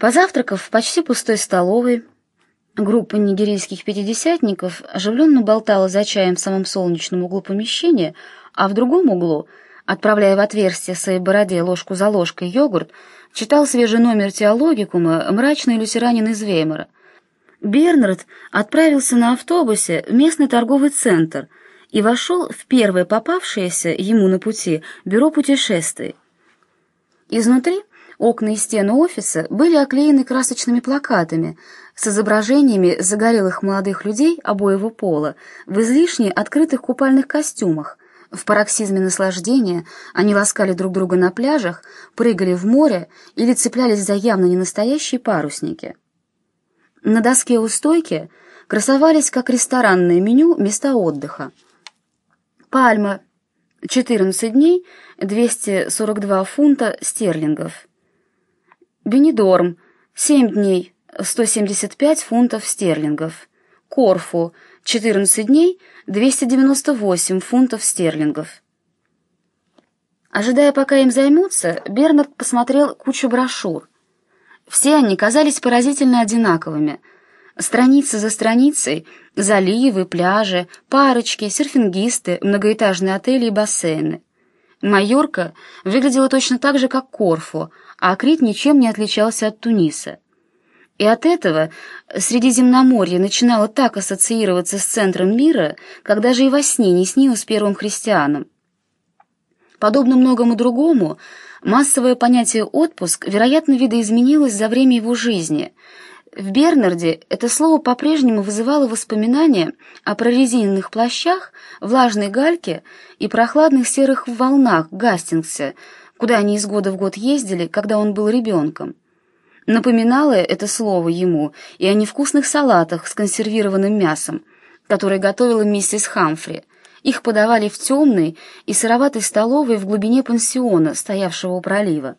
Позавтракав в почти пустой столовой, группа нигерийских пятидесятников оживленно болтала за чаем в самом солнечном углу помещения, а в другом углу, отправляя в отверстие своей бороде ложку за ложкой йогурт, читал свежий номер теологикума мрачный лютеранин из Веймара. Бернард отправился на автобусе в местный торговый центр и вошел в первое попавшееся ему на пути бюро путешествий. Изнутри Окна и стены офиса были оклеены красочными плакатами с изображениями загорелых молодых людей обоего пола в излишне открытых купальных костюмах. В пароксизме наслаждения они ласкали друг друга на пляжах, прыгали в море или цеплялись за явно ненастоящие парусники. На доске у стойки красовались, как ресторанное меню, места отдыха. Пальма, 14 дней, 242 фунта стерлингов. Бенидорм, 7 дней, 175 фунтов стерлингов. Корфу, 14 дней, 298 фунтов стерлингов. Ожидая, пока им займутся, Бернард посмотрел кучу брошюр. Все они казались поразительно одинаковыми. Страница за страницей — заливы, пляжи, парочки, серфингисты, многоэтажные отели и бассейны. Майорка выглядела точно так же, как Корфу — а Крит ничем не отличался от Туниса. И от этого Средиземноморье начинало так ассоциироваться с центром мира, когда же и во сне не снилось первым христианам. Подобно многому другому, массовое понятие «отпуск» вероятно видоизменилось за время его жизни. В Бернарде это слово по-прежнему вызывало воспоминания о прорезиненных плащах, влажной гальке и прохладных серых волнах Гастингса, куда они из года в год ездили, когда он был ребенком. Напоминало это слово ему и о невкусных салатах с консервированным мясом, которые готовила миссис Хамфри. Их подавали в темной и сыроватой столовой в глубине пансиона, стоявшего у пролива.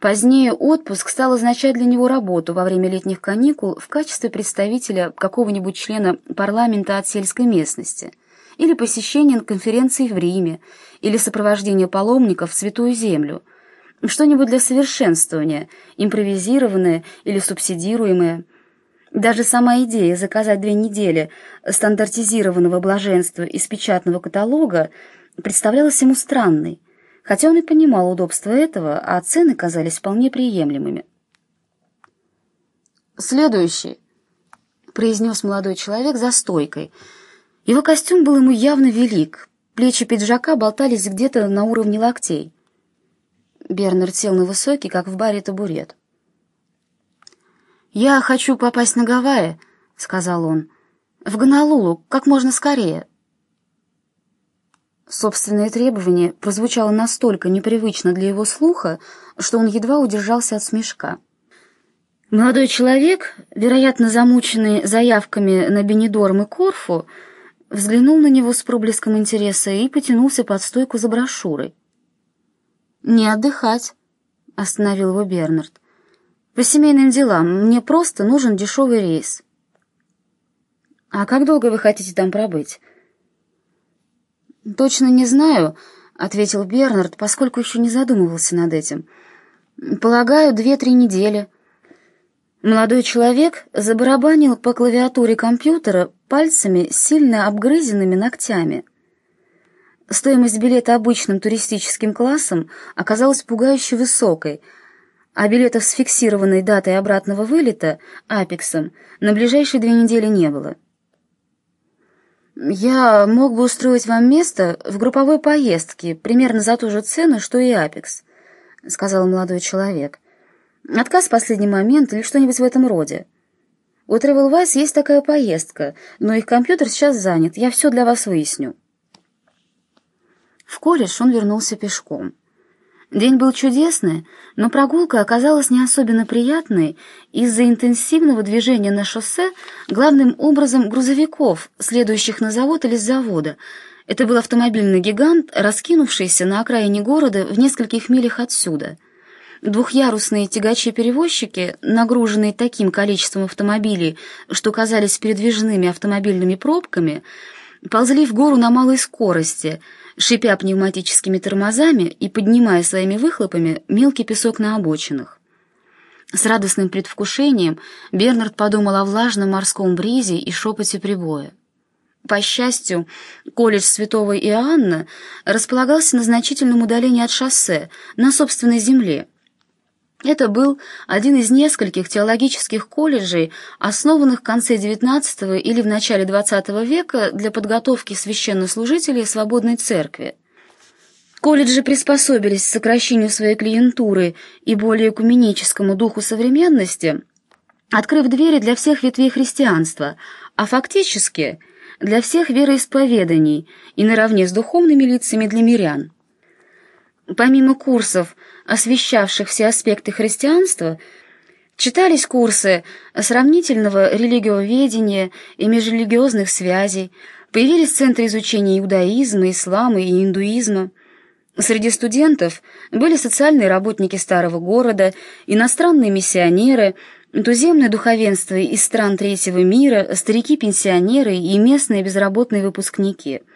Позднее отпуск стал означать для него работу во время летних каникул в качестве представителя какого-нибудь члена парламента от сельской местности – или посещение конференций в Риме, или сопровождение паломников в Святую Землю, что-нибудь для совершенствования, импровизированное или субсидируемое. Даже сама идея заказать две недели стандартизированного блаженства из печатного каталога представлялась ему странной, хотя он и понимал удобство этого, а цены казались вполне приемлемыми. «Следующий», — произнес молодой человек за стойкой — его костюм был ему явно велик, плечи пиджака болтались где-то на уровне локтей. Бернард сел на высокий, как в баре, табурет. «Я хочу попасть на Гавайи», — сказал он. «В Гонолулу, как можно скорее». Собственное требование прозвучало настолько непривычно для его слуха, что он едва удержался от смешка. Молодой человек, вероятно, замученный заявками на Бенедорм и Корфу, взглянул на него с проблеском интереса и потянулся под стойку за брошюрой. «Не отдыхать», — остановил его Бернард. «По семейным делам мне просто нужен дешевый рейс». «А как долго вы хотите там пробыть?» «Точно не знаю», — ответил Бернард, поскольку еще не задумывался над этим. «Полагаю, две-три недели». Молодой человек забарабанил по клавиатуре компьютера пальцами с сильно обгрызенными ногтями. Стоимость билета обычным туристическим классом оказалась пугающе высокой, а билетов с фиксированной датой обратного вылета, апексом, на ближайшие две недели не было. «Я мог бы устроить вам место в групповой поездке примерно за ту же цену, что и апекс», — сказал молодой человек. Отказ в последний момент или что-нибудь в этом роде. У Travelwise есть такая поездка, но их компьютер сейчас занят, я все для вас выясню. В колледж он вернулся пешком. День был чудесный, но прогулка оказалась не особенно приятной из-за интенсивного движения на шоссе, главным образом грузовиков, следующих на завод или с завода. Это был автомобильный гигант, раскинувшийся на окраине города в нескольких милях отсюда — Двухъярусные тягачи-перевозчики, нагруженные таким количеством автомобилей, что казались передвижными автомобильными пробками, ползли в гору на малой скорости, шипя пневматическими тормозами и поднимая своими выхлопами мелкий песок на обочинах. С радостным предвкушением Бернард подумал о влажном морском бризе и шепоте прибоя. По счастью, колледж Святого Иоанна располагался на значительном удалении от шоссе, на собственной земле. Это был один из нескольких теологических колледжей, основанных в конце XIX или в начале XX века для подготовки священнослужителей свободной церкви. Колледжи приспособились к сокращению своей клиентуры и более экуменическому духу современности, открыв двери для всех ветвей христианства, а фактически для всех вероисповеданий и наравне с духовными лицами для мирян. Помимо курсов, освещавших все аспекты христианства, читались курсы сравнительного религиоведения и межрелигиозных связей, появились центры изучения иудаизма, ислама и индуизма. Среди студентов были социальные работники старого города, иностранные миссионеры, туземное духовенство из стран третьего мира, старики-пенсионеры и местные безработные выпускники –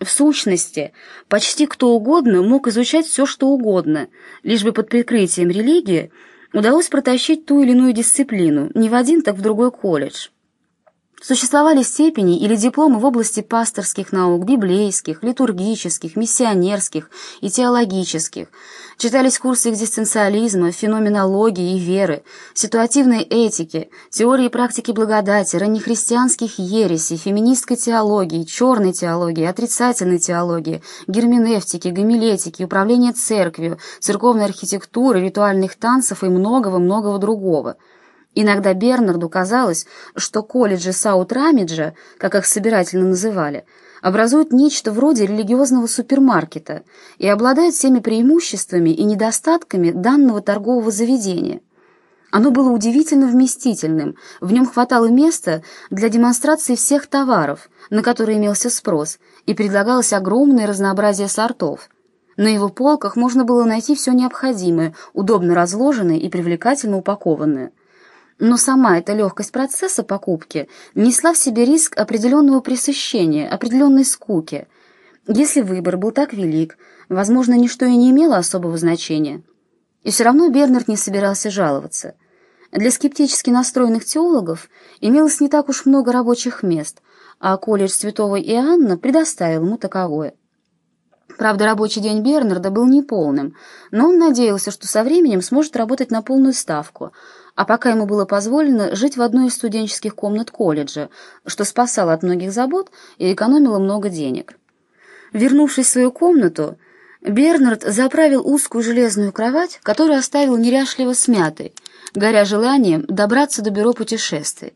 в сущности, почти кто угодно мог изучать все, что угодно, лишь бы под прикрытием религии удалось протащить ту или иную дисциплину не в один, так в другой колледж. Существовали степени или дипломы в области пасторских наук, библейских, литургических, миссионерских и теологических. Читались курсы экзистенциализма, феноменологии и веры, ситуативной этики, теории и практики благодати, раннехристианских ересей, феминистской теологии, черной теологии, отрицательной теологии, герменевтики, гомилетики, управления церковью, церковной архитектуры, ритуальных танцев и многого-многого другого – Иногда Бернарду казалось, что колледжи Саут-Рамиджа, как их собирательно называли, образуют нечто вроде религиозного супермаркета и обладают всеми преимуществами и недостатками данного торгового заведения. Оно было удивительно вместительным, в нем хватало места для демонстрации всех товаров, на которые имелся спрос, и предлагалось огромное разнообразие сортов. На его полках можно было найти все необходимое, удобно разложенное и привлекательно упакованное. Но сама эта легкость процесса покупки несла в себе риск определенного пресыщения, определенной скуки. Если выбор был так велик, возможно, ничто и не имело особого значения. И все равно Бернард не собирался жаловаться. Для скептически настроенных теологов имелось не так уж много рабочих мест, а колледж Святого Иоанна предоставил ему таковое. Правда, рабочий день Бернарда был неполным, но он надеялся, что со временем сможет работать на полную ставку, а пока ему было позволено жить в одной из студенческих комнат колледжа, что спасало от многих забот и экономило много денег. Вернувшись в свою комнату, Бернард заправил узкую железную кровать, которую оставил неряшливо смятой, горя желанием добраться до бюро путешествий.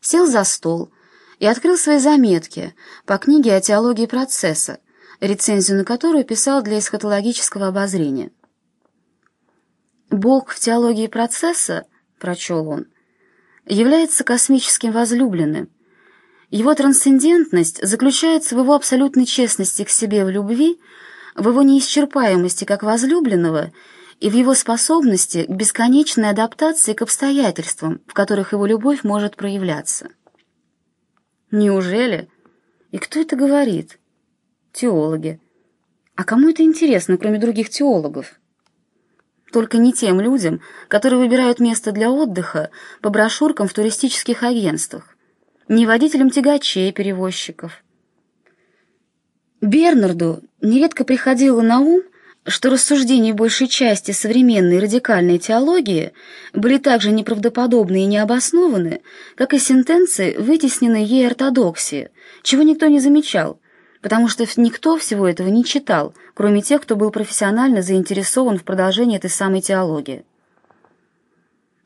Сел за стол и открыл свои заметки по книге о теологии процесса, рецензию на которую писал для эсхатологического обозрения. Бог в теологии процесса прочел он, является космическим возлюбленным. Его трансцендентность заключается в его абсолютной честности к себе в любви, в его неисчерпаемости как возлюбленного и в его способности к бесконечной адаптации к обстоятельствам, в которых его любовь может проявляться. Неужели? И кто это говорит? Теологи. А кому это интересно, кроме других теологов? Только не тем людям, которые выбирают место для отдыха по брошюркам в туристических агентствах, не водителям тягачей перевозчиков. Бернарду нередко приходило на ум, что рассуждения большей части современной радикальной теологии были так же неправдоподобны и необоснованы, как и сентенции, вытесненной ей ортодоксии, чего никто не замечал, потому что никто всего этого не читал, кроме тех, кто был профессионально заинтересован в продолжении этой самой теологии.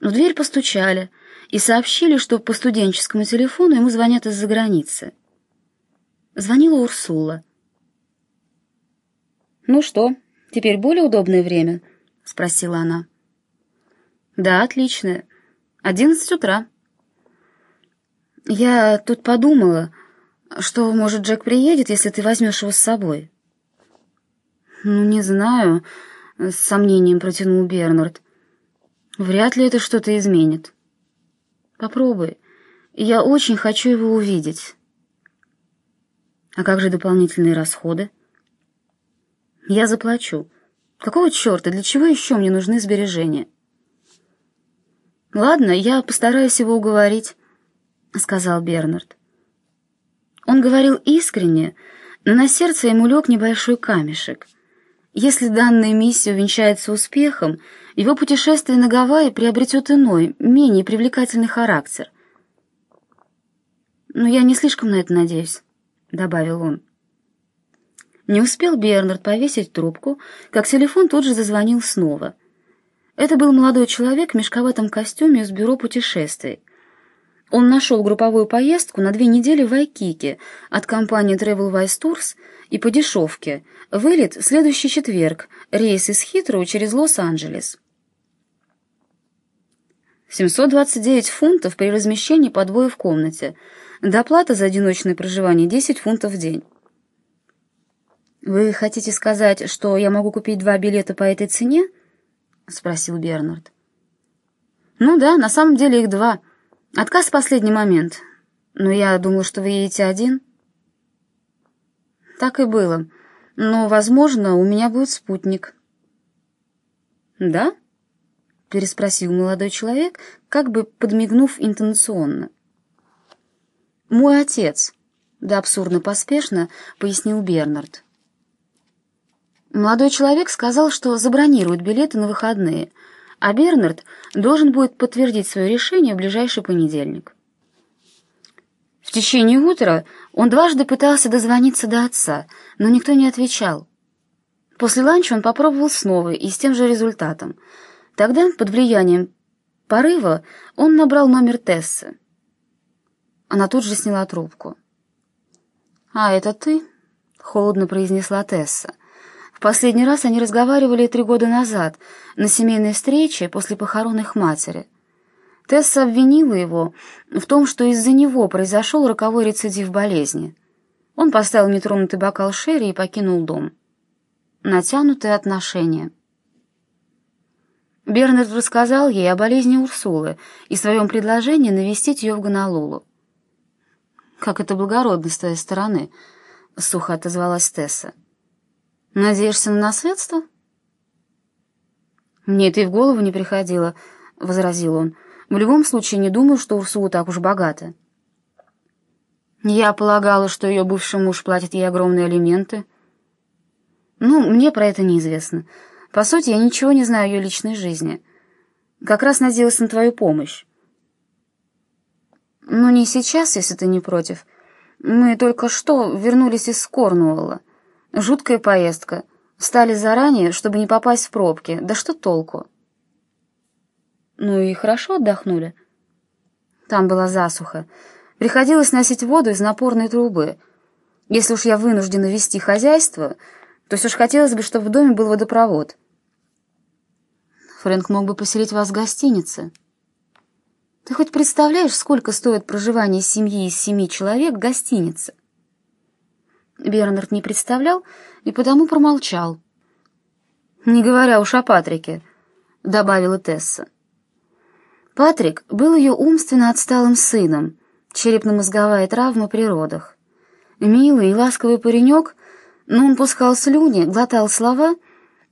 В дверь постучали и сообщили, что по студенческому телефону ему звонят из-за границы. Звонила Урсула. «Ну что, теперь более удобное время?» — спросила она. «Да, отлично. Одиннадцать утра». «Я тут подумала...» что, может, Джек приедет, если ты возьмешь его с собой?» «Ну, не знаю», — с сомнением протянул Бернард. «Вряд ли это что-то изменит». «Попробуй. Я очень хочу его увидеть». «А как же дополнительные расходы?» «Я заплачу. Какого черта? Для чего еще мне нужны сбережения?» «Ладно, я постараюсь его уговорить», — сказал Бернард. Он говорил искренне, но на сердце ему лег небольшой камешек. Если данная миссия увенчается успехом, его путешествие на Гавайи приобретет иной, менее привлекательный характер. «Но я не слишком на это надеюсь», — добавил он. Не успел Бернард повесить трубку, как телефон тут же зазвонил снова. Это был молодой человек в мешковатом костюме из бюро путешествий. Он нашел групповую поездку на две недели в Айкике от компании Travel Wise Tours и по дешевке. Вылет в следующий четверг, рейс из Хитроу через Лос-Анджелес. 729 фунтов при размещении по двое в комнате. Доплата за одиночное проживание 10 фунтов в день. «Вы хотите сказать, что я могу купить два билета по этой цене?» — спросил Бернард. «Ну да, на самом деле их два». Отказ в последний момент. Но я думала, что вы едете один. Так и было. Но, возможно, у меня будет спутник. Да? Переспросил молодой человек, как бы подмигнув интонационно. Мой отец, да абсурдно поспешно, пояснил Бернард. Молодой человек сказал, что забронирует билеты на выходные — а Бернард должен будет подтвердить свое решение в ближайший понедельник. В течение утра он дважды пытался дозвониться до отца, но никто не отвечал. После ланча он попробовал снова и с тем же результатом. Тогда, под влиянием порыва, он набрал номер Тессы. Она тут же сняла трубку. «А, это ты?» — холодно произнесла Тесса. В последний раз они разговаривали три года назад, на семейной встрече после похорон их матери. Тесса обвинила его в том, что из-за него произошел роковой рецидив болезни. Он поставил нетронутый бокал Шерри и покинул дом. Натянутые отношения. Бернард рассказал ей о болезни Урсулы и своем предложении навестить ее в Гонолулу. «Как это благородно с твоей стороны», — сухо отозвалась Тесса. Надеешься на наследство? Мне это и в голову не приходило, — возразил он. В любом случае, не думаю, что Урсула так уж богата. Я полагала, что ее бывший муж платит ей огромные алименты. Ну, мне про это неизвестно. По сути, я ничего не знаю о ее личной жизни. Как раз надеялась на твою помощь. Ну, не сейчас, если ты не против. Мы только что вернулись из Корнуолла. Жуткая поездка. Встали заранее, чтобы не попасть в пробки. Да что толку? Ну и хорошо отдохнули. Там была засуха. Приходилось носить воду из напорной трубы. Если уж я вынуждена вести хозяйство, то все ж хотелось бы, чтобы в доме был водопровод. Фрэнк мог бы поселить вас в гостинице. Ты хоть представляешь, сколько стоит проживание семьи из семи человек в гостинице? Бернард не представлял и потому промолчал. «Не говоря уж о Патрике», — добавила Тесса. Патрик был ее умственно отсталым сыном, черепно-мозговая травма при родах. Милый и ласковый паренек, но он пускал слюни, глотал слова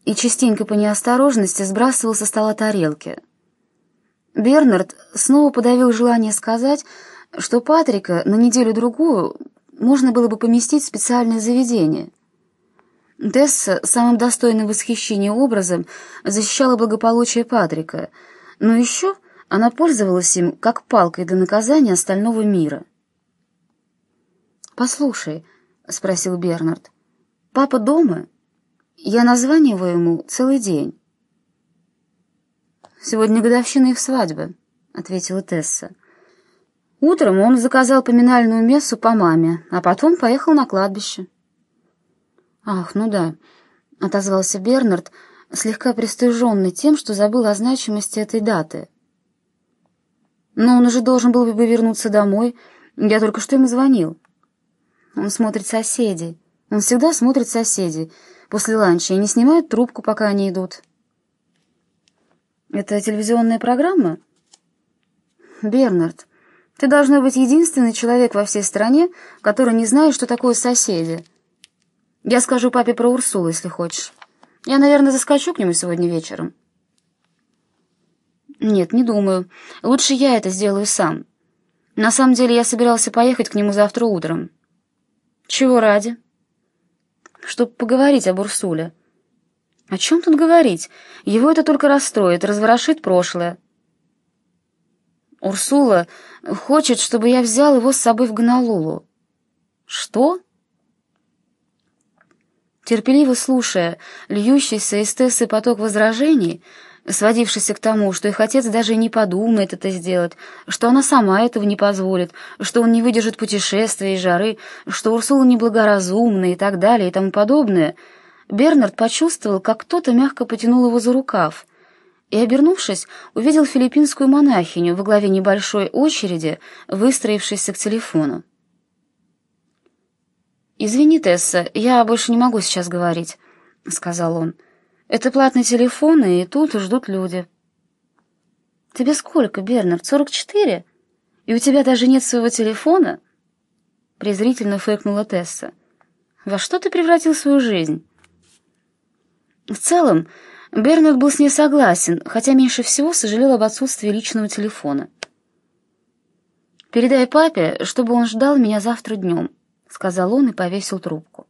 и частенько по неосторожности сбрасывал со стола тарелки. Бернард снова подавил желание сказать, что Патрика на неделю-другую можно было бы поместить в специальное заведение. Тесса самым достойным восхищения образом защищала благополучие Патрика, но еще она пользовалась им как палкой для наказания остального мира. «Послушай», — спросил Бернард, — «папа дома? Я названиваю ему целый день». «Сегодня годовщина их свадьбы», — ответила Тесса. Утром он заказал поминальную мессу по маме, а потом поехал на кладбище. «Ах, ну да», — отозвался Бернард, слегка пристыженный тем, что забыл о значимости этой даты. «Но он уже должен был бы вернуться домой. Я только что ему звонил. Он смотрит соседей. Он всегда смотрит соседей после ланча и не снимает трубку, пока они идут». «Это телевизионная программа?» «Бернард», ты должна быть единственный человек во всей стране, который не знает, что такое соседи. Я скажу папе про Урсулу, если хочешь. Я, наверное, заскочу к нему сегодня вечером. «Нет, не думаю. Лучше я это сделаю сам. На самом деле я собирался поехать к нему завтра утром». «Чего ради?» «Чтобы поговорить об Урсуле». «О чем тут говорить? Его это только расстроит, разворошит прошлое». «Урсула хочет, чтобы я взял его с собой в Гонолулу». «Что?» Терпеливо слушая льющийся из Тессы поток возражений, сводившийся к тому, что их отец даже не подумает это сделать, что она сама этого не позволит, что он не выдержит путешествия и жары, что Урсула неблагоразумна и так далее и тому подобное, Бернард почувствовал, как кто-то мягко потянул его за рукав, и, обернувшись, увидел филиппинскую монахиню во главе небольшой очереди, выстроившейся к телефону. «Извини, Тесса, я больше не могу сейчас говорить», — сказал он. «Это платный телефон, и тут ждут люди». «Тебе сколько, Бернард, сорок четыре? И у тебя даже нет своего телефона?» Презрительно фыркнула Тесса. «Во что ты превратил свою жизнь?» В целом, Бернард был с ней согласен, хотя меньше всего сожалел об отсутствии личного телефона. «Передай папе, чтобы он ждал меня завтра днем», — сказал он и повесил трубку.